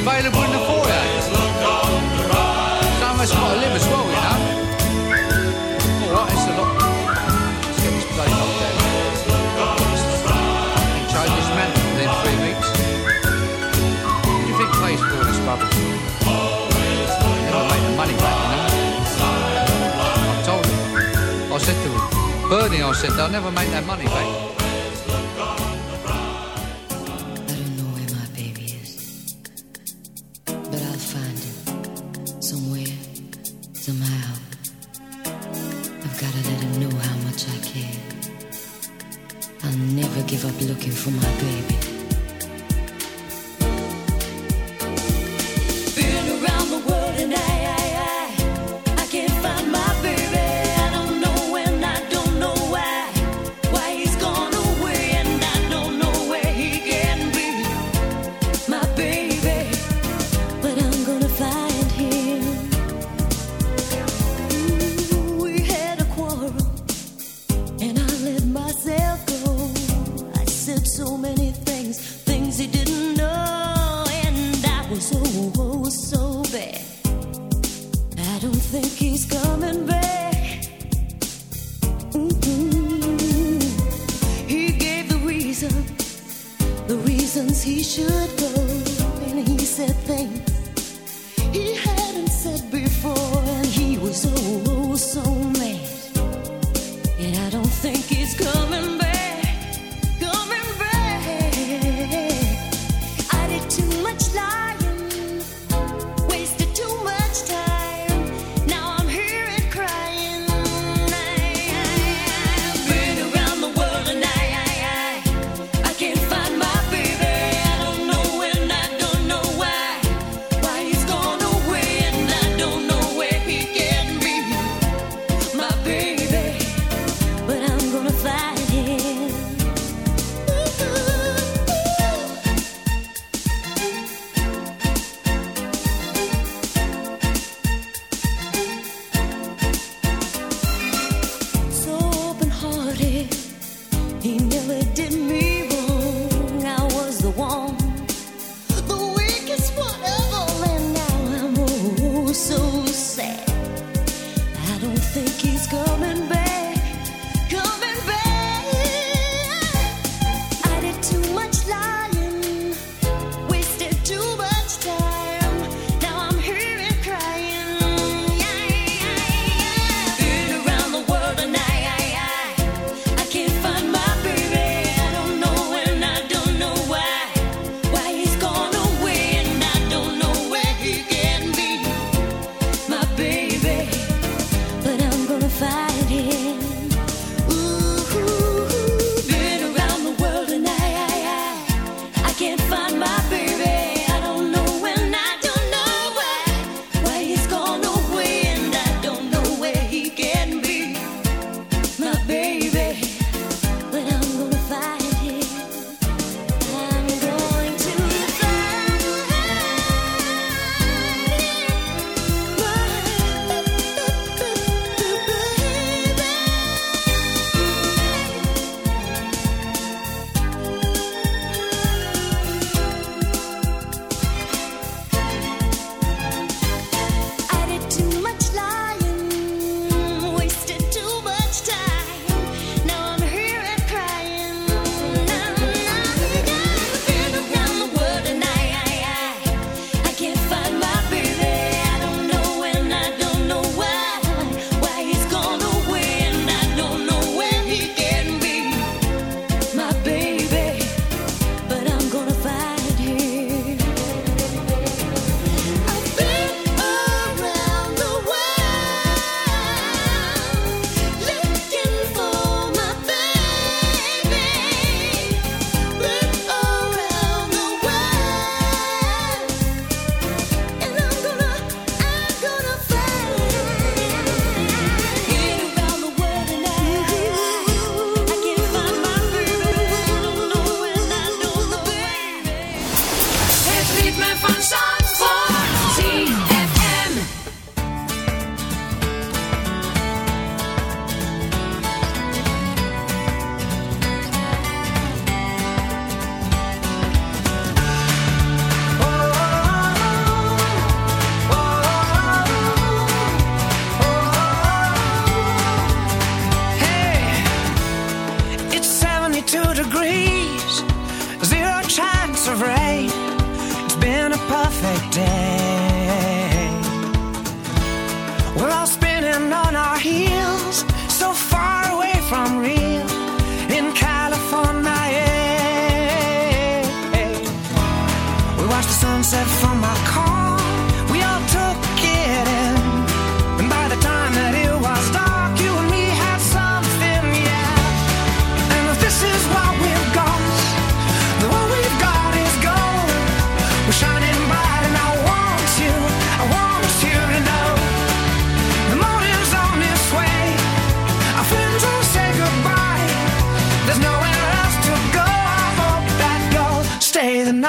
available in the foyer. So much got to live as well, you know. All right, it's a lot. Let's get this place up there. And change this man within three weeks. What do you think plays for this club? Never make the money back, you know. I told him. I said to him, Bernie, I said, they'll never make that money back.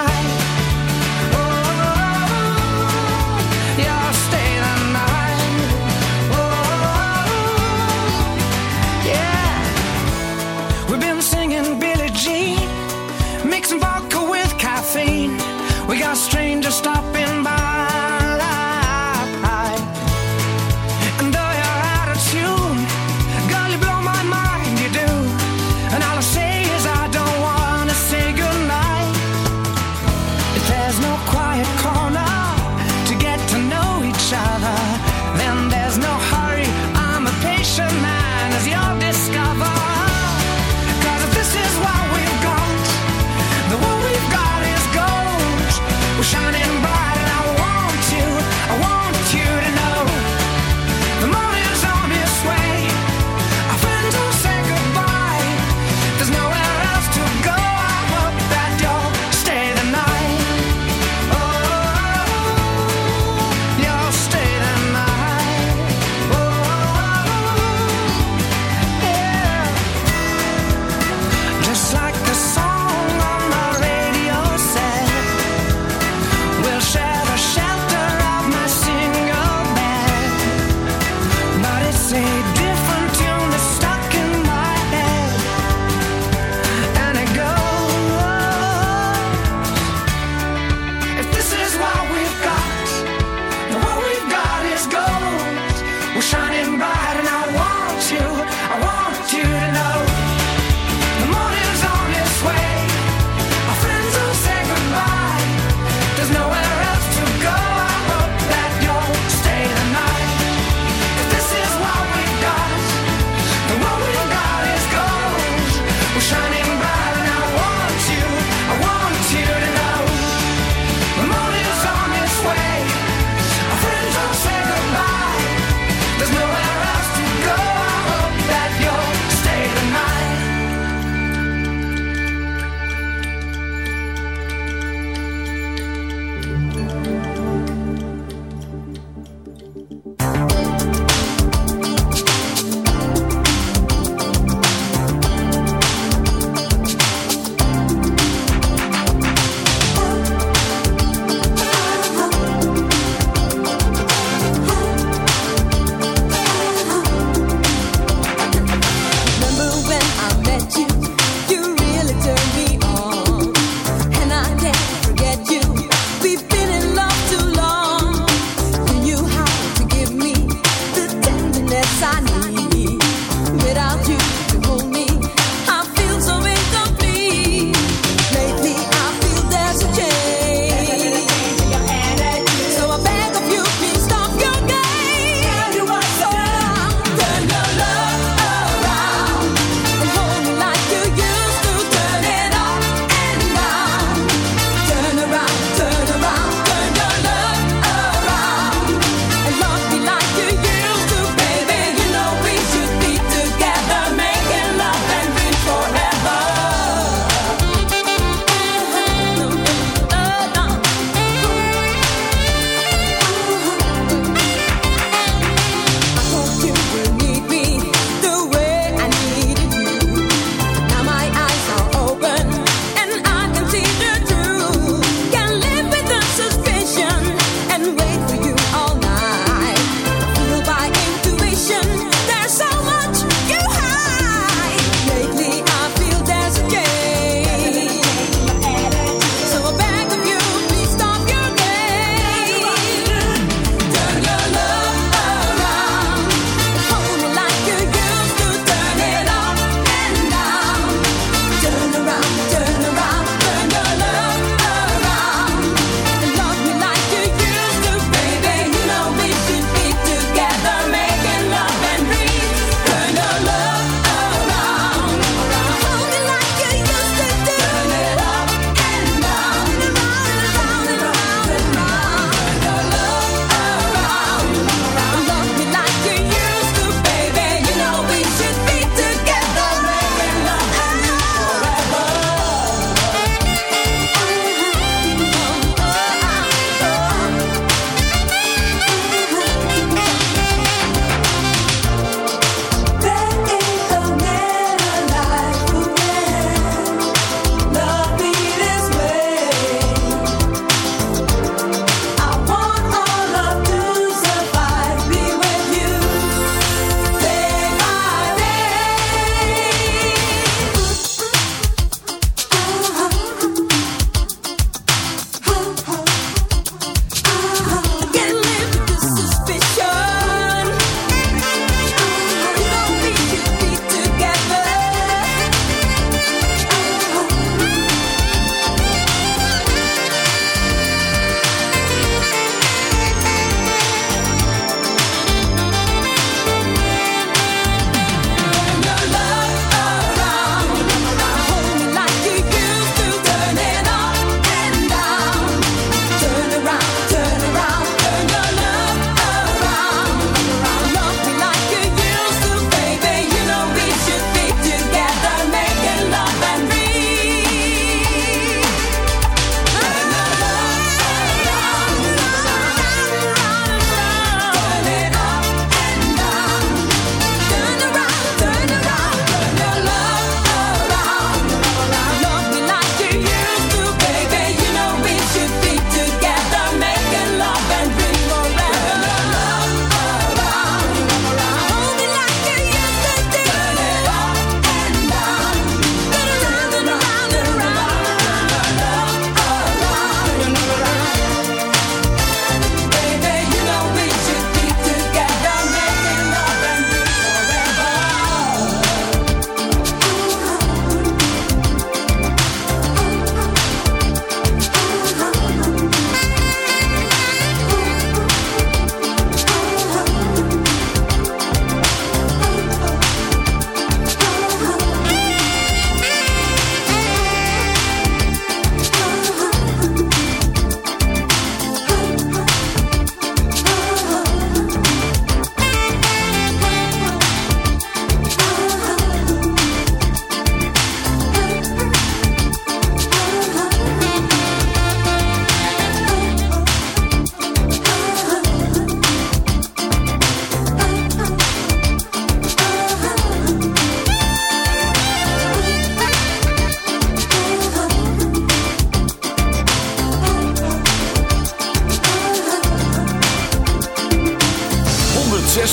Night.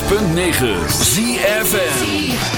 106.9 ZFN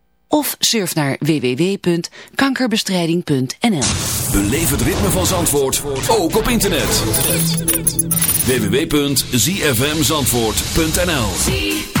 of surf naar www.kankerbestrijding.nl. Beleef het ritme van Zandvoort, ook op internet. www.zfmzandvoort.nl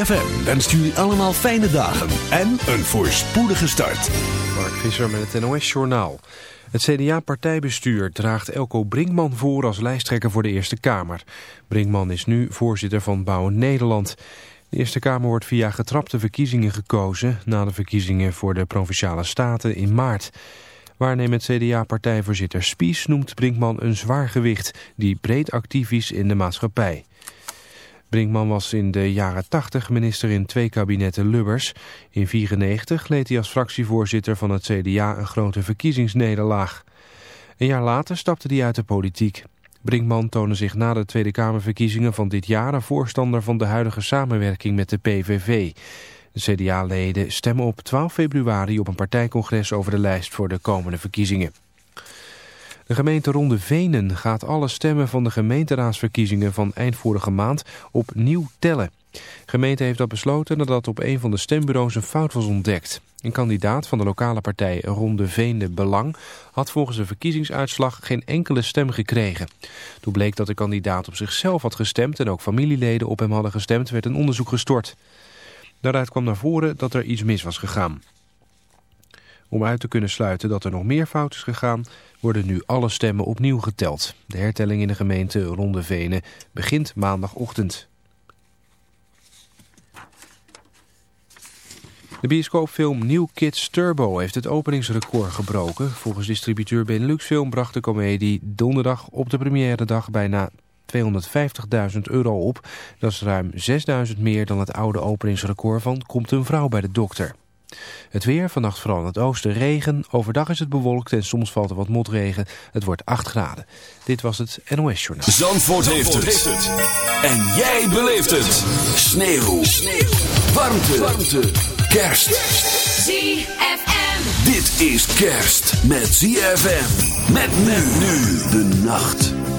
ZFM wenst jullie allemaal fijne dagen en een voorspoedige start. Mark Visser met het NOS-journaal. Het CDA-partijbestuur draagt Elko Brinkman voor als lijsttrekker voor de Eerste Kamer. Brinkman is nu voorzitter van Bouwen Nederland. De Eerste Kamer wordt via getrapte verkiezingen gekozen... na de verkiezingen voor de Provinciale Staten in maart. Waarnemend CDA-partijvoorzitter Spies noemt Brinkman een zwaar gewicht... die breed actief is in de maatschappij. Brinkman was in de jaren 80 minister in twee kabinetten Lubbers. In 1994 leed hij als fractievoorzitter van het CDA een grote verkiezingsnederlaag. Een jaar later stapte hij uit de politiek. Brinkman toonde zich na de Tweede Kamerverkiezingen van dit jaar een voorstander van de huidige samenwerking met de PVV. De CDA-leden stemmen op 12 februari op een partijcongres over de lijst voor de komende verkiezingen. De gemeente Ronde Venen gaat alle stemmen van de gemeenteraadsverkiezingen van eind vorige maand opnieuw tellen. De gemeente heeft dat besloten nadat op een van de stembureaus een fout was ontdekt. Een kandidaat van de lokale partij Ronde Veende Belang had volgens de verkiezingsuitslag geen enkele stem gekregen. Toen bleek dat de kandidaat op zichzelf had gestemd en ook familieleden op hem hadden gestemd, werd een onderzoek gestort. Daaruit kwam naar voren dat er iets mis was gegaan. Om uit te kunnen sluiten dat er nog meer fout is gegaan, worden nu alle stemmen opnieuw geteld. De hertelling in de gemeente Ronde Venen begint maandagochtend. De bioscoopfilm New Kids Turbo heeft het openingsrecord gebroken. Volgens distributeur Benelux Film bracht de komedie donderdag op de première dag bijna 250.000 euro op. Dat is ruim 6.000 meer dan het oude openingsrecord van Komt een vrouw bij de dokter. Het weer, vannacht vooral in het oosten regen. Overdag is het bewolkt en soms valt er wat motregen. Het wordt 8 graden. Dit was het NOS Journaal. Zandvoort, heeft, het. En jij beleeft het. Sneeuw. Sneeuw. Warmte. Warmte. Kerst. ZFM. Dit is kerst met ZFM. Met men nu de nacht.